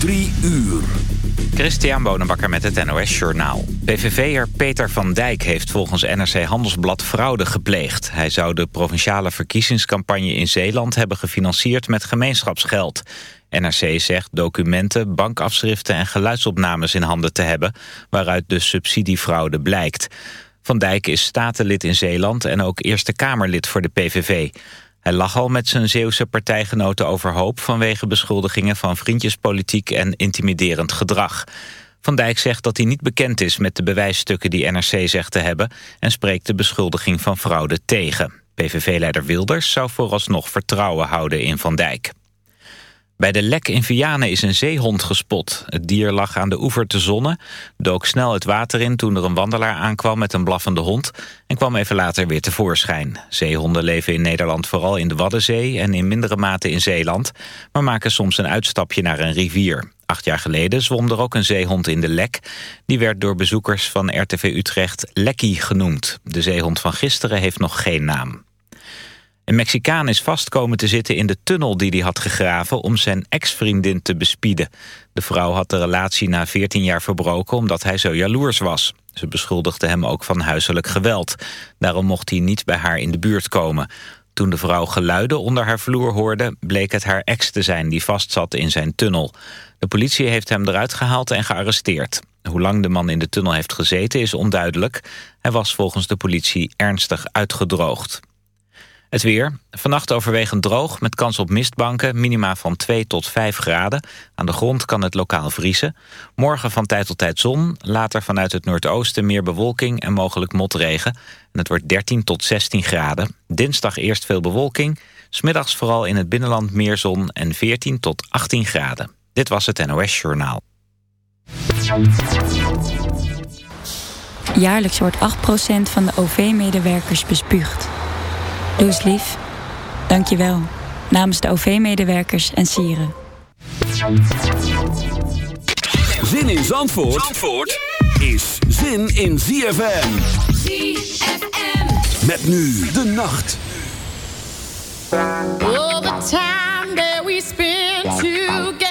Drie uur. Christian Bonenbakker met het NOS Journaal. PVV'er Peter van Dijk heeft volgens NRC Handelsblad fraude gepleegd. Hij zou de provinciale verkiezingscampagne in Zeeland hebben gefinancierd met gemeenschapsgeld. NRC zegt documenten, bankafschriften en geluidsopnames in handen te hebben... waaruit de subsidiefraude blijkt. Van Dijk is statenlid in Zeeland en ook Eerste Kamerlid voor de PVV. Hij lag al met zijn Zeeuwse partijgenoten overhoop... vanwege beschuldigingen van vriendjespolitiek en intimiderend gedrag. Van Dijk zegt dat hij niet bekend is met de bewijsstukken die NRC zegt te hebben... en spreekt de beschuldiging van fraude tegen. PVV-leider Wilders zou vooralsnog vertrouwen houden in Van Dijk. Bij de lek in Vianen is een zeehond gespot. Het dier lag aan de oever te zonnen, dook snel het water in... toen er een wandelaar aankwam met een blaffende hond... en kwam even later weer tevoorschijn. Zeehonden leven in Nederland vooral in de Waddenzee... en in mindere mate in Zeeland... maar maken soms een uitstapje naar een rivier. Acht jaar geleden zwom er ook een zeehond in de lek. Die werd door bezoekers van RTV Utrecht Lekkie genoemd. De zeehond van gisteren heeft nog geen naam. Een Mexicaan is vastkomen te zitten in de tunnel die hij had gegraven... om zijn ex-vriendin te bespieden. De vrouw had de relatie na 14 jaar verbroken omdat hij zo jaloers was. Ze beschuldigde hem ook van huiselijk geweld. Daarom mocht hij niet bij haar in de buurt komen. Toen de vrouw geluiden onder haar vloer hoorde... bleek het haar ex te zijn die vastzat in zijn tunnel. De politie heeft hem eruit gehaald en gearresteerd. Hoe lang de man in de tunnel heeft gezeten is onduidelijk. Hij was volgens de politie ernstig uitgedroogd. Het weer. Vannacht overwegend droog met kans op mistbanken. Minima van 2 tot 5 graden. Aan de grond kan het lokaal vriezen. Morgen van tijd tot tijd zon. Later vanuit het noordoosten meer bewolking en mogelijk motregen. En het wordt 13 tot 16 graden. Dinsdag eerst veel bewolking. Smiddags vooral in het binnenland meer zon en 14 tot 18 graden. Dit was het NOS Journaal. Jaarlijks wordt 8% van de OV-medewerkers bespuugd. Doe eens lief. Dank je wel. Namens de OV-medewerkers en sieren. Zin in Zandvoort, Zandvoort is zin in ZFM. ZFM. Met nu de nacht. All the time that we spend together.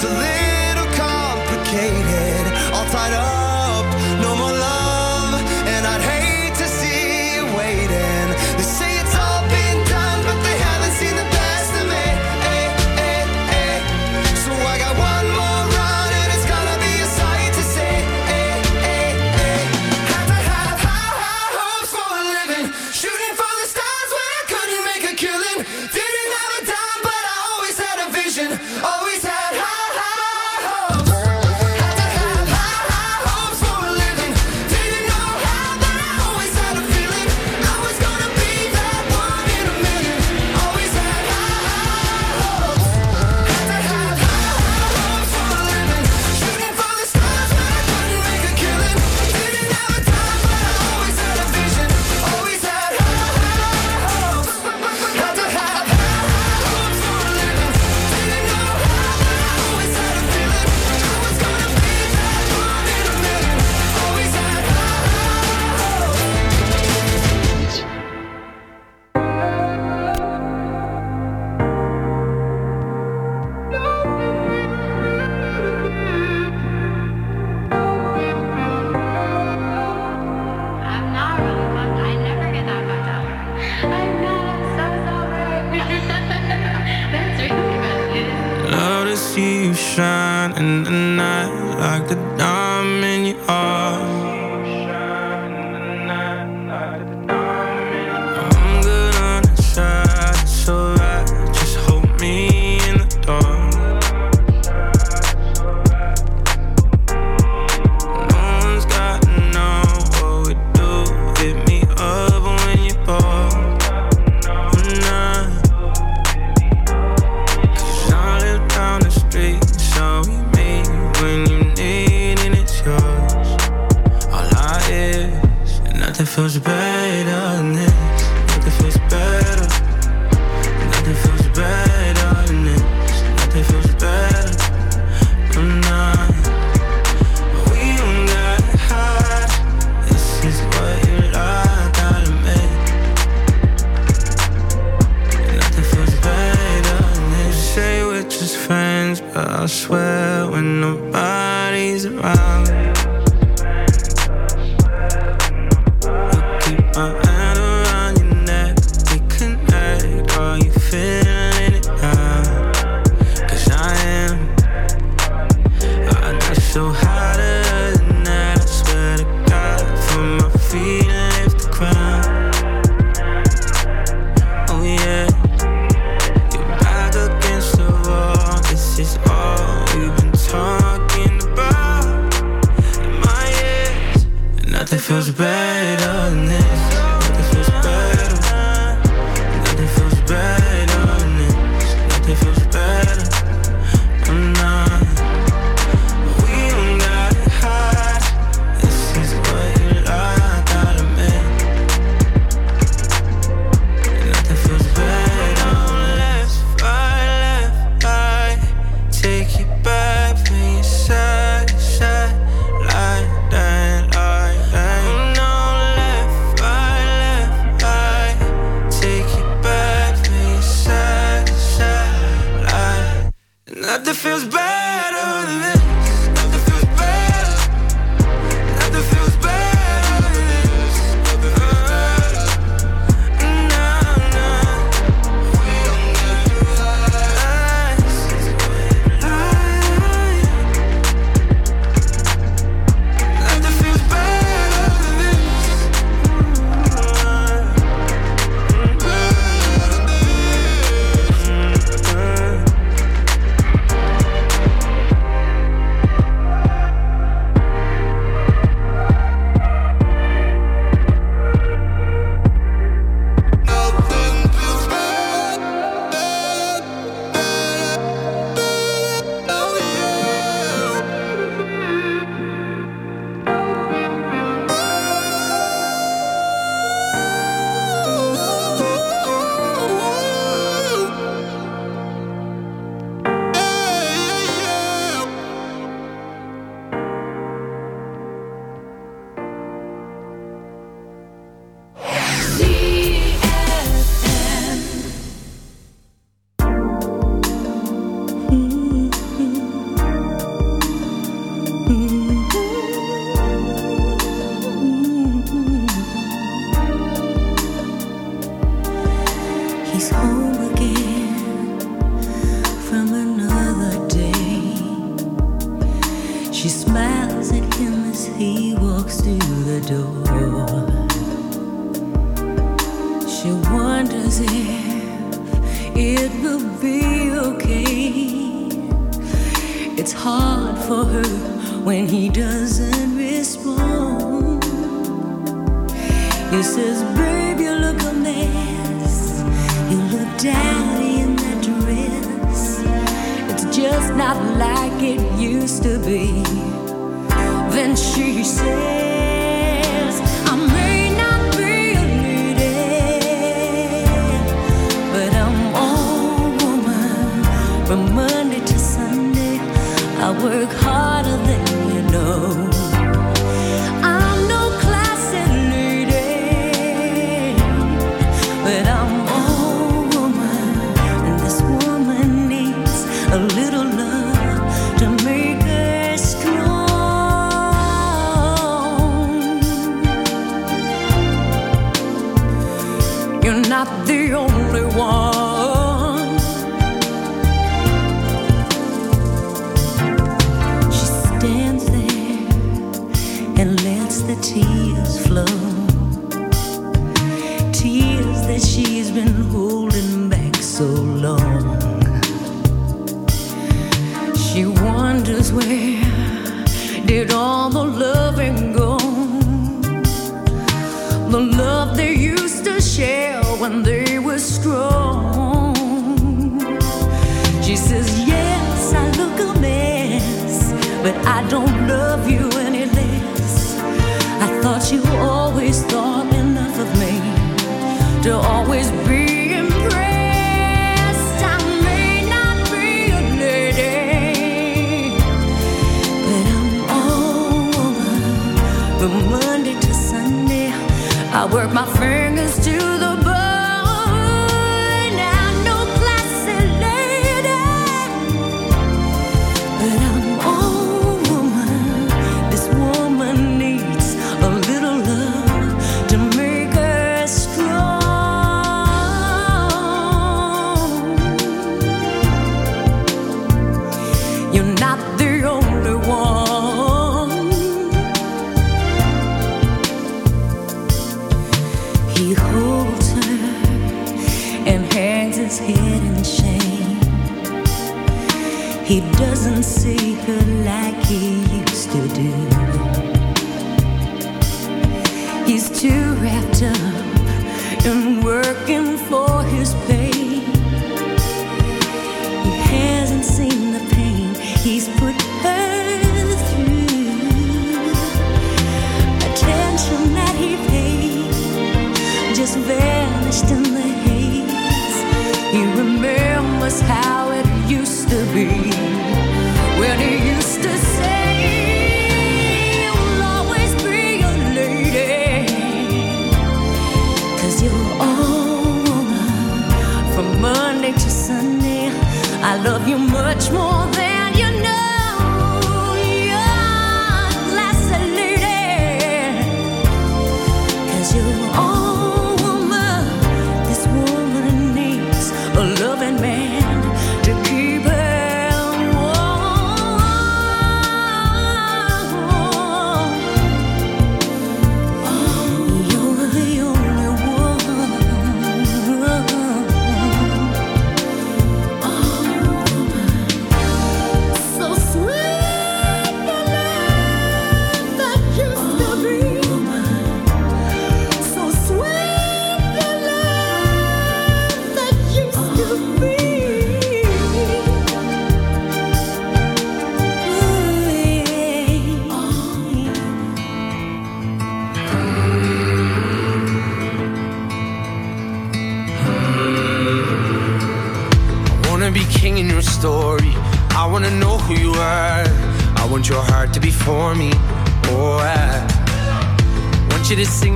to live. She says, Babe, you look a mess. You look daddy in that dress. It's just not like it used to be. Then she said,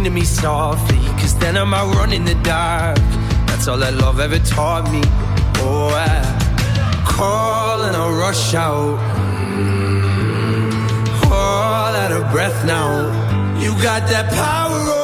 to me softly, cause then I'm run running the dark. That's all that love ever taught me. Oh, I call and I rush out. All out of breath now. You got that power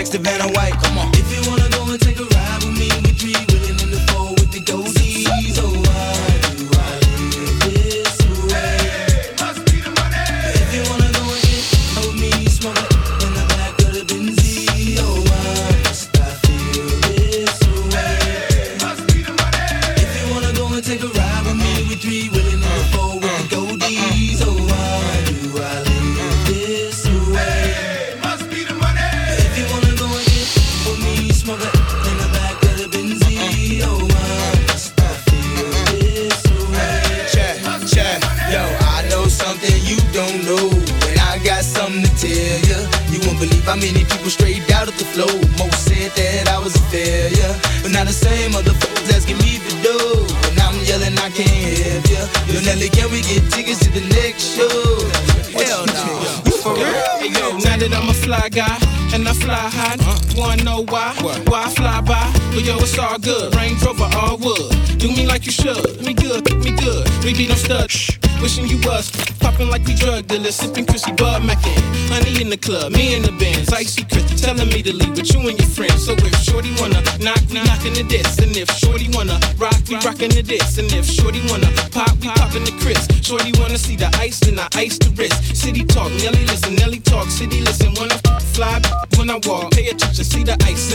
next to Van White. Come on. If you want club, me and the band, icy Chris telling me to leave with you and your friends. So if Shorty wanna knock, we knockin' the diss, and if Shorty wanna rock, we rockin' the diss, and if Shorty wanna pop, we poppin' the Chris. Shorty wanna see the ice, then I ice the wrist. City talk, Nelly listen, Nelly talk, city listen. When I fly, when I walk, pay attention, see the ice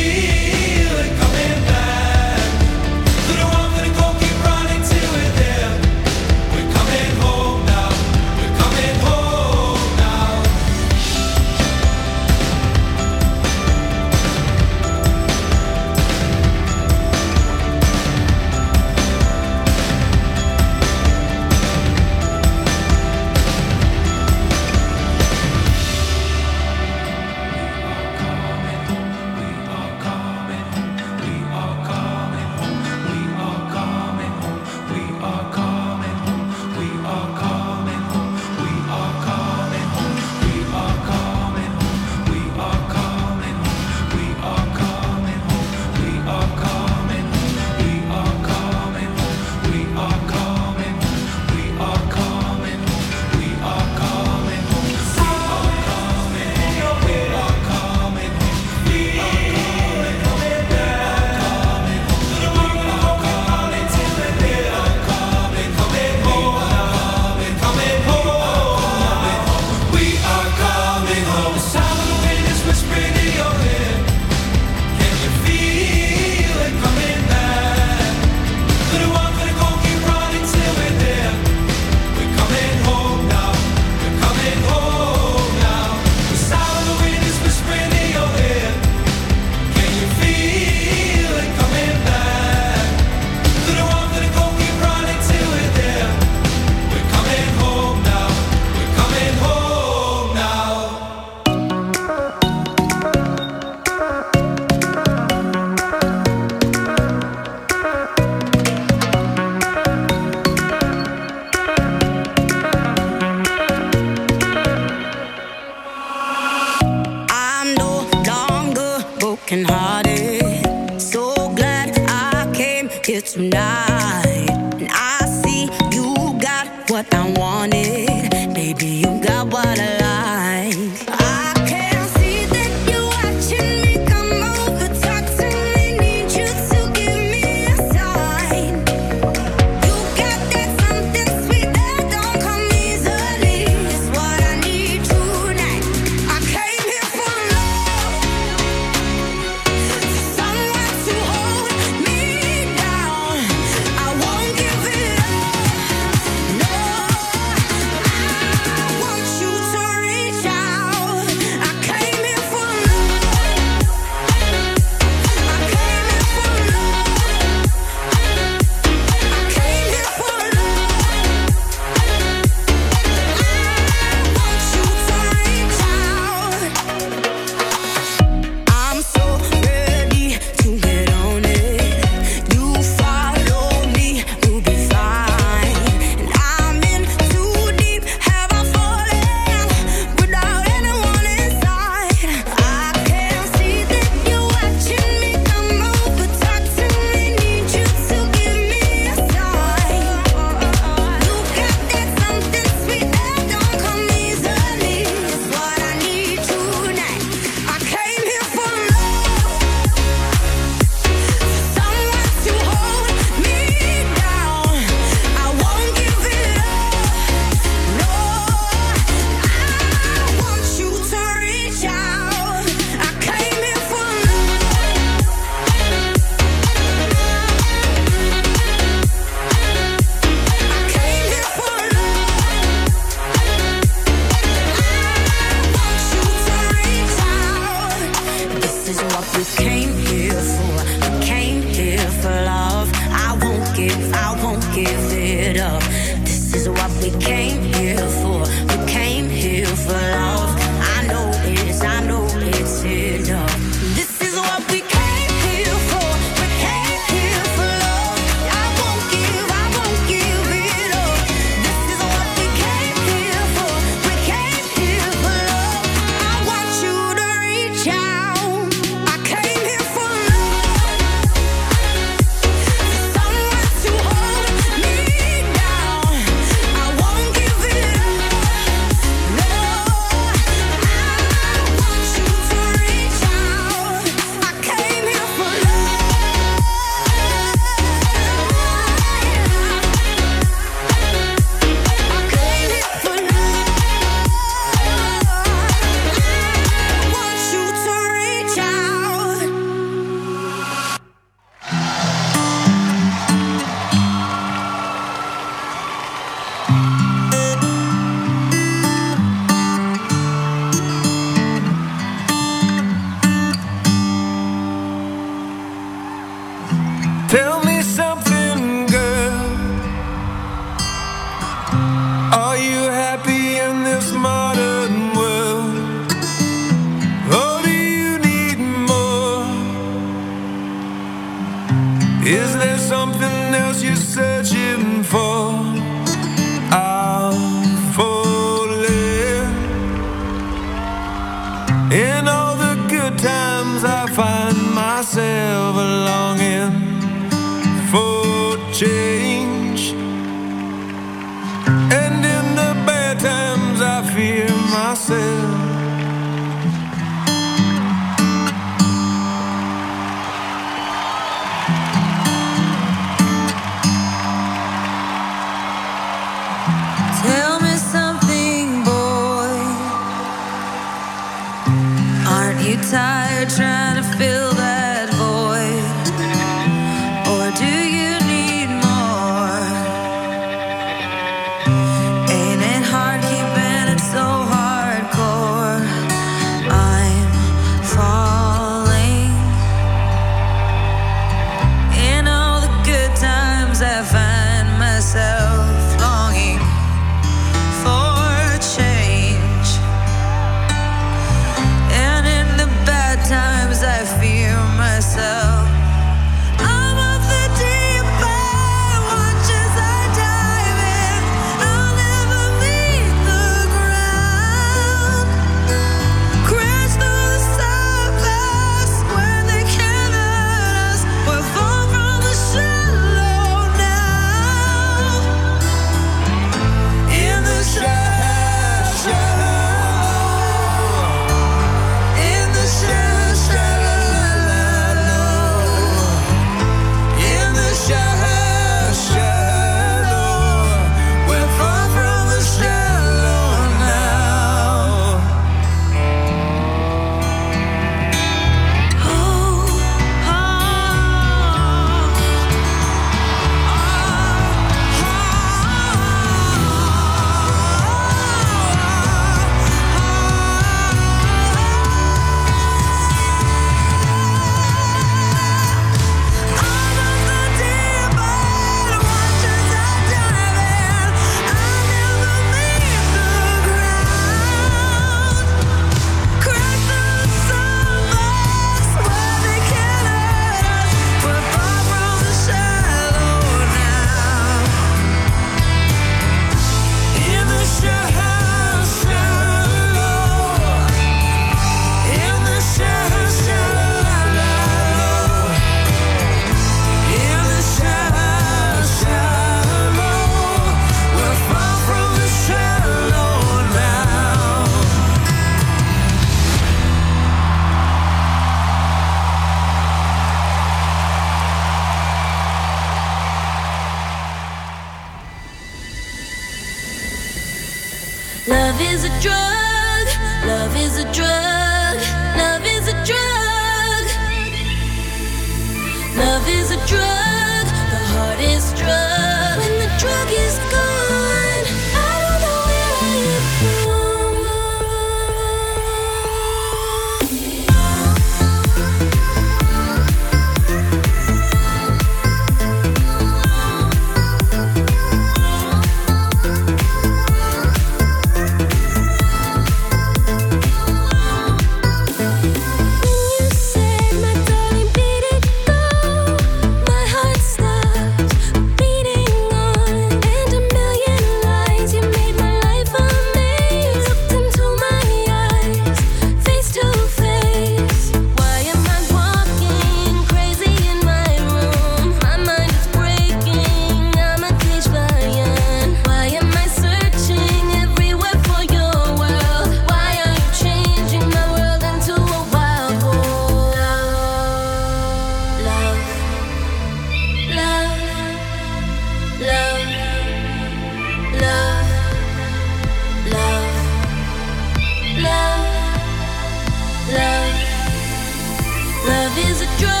is a drug.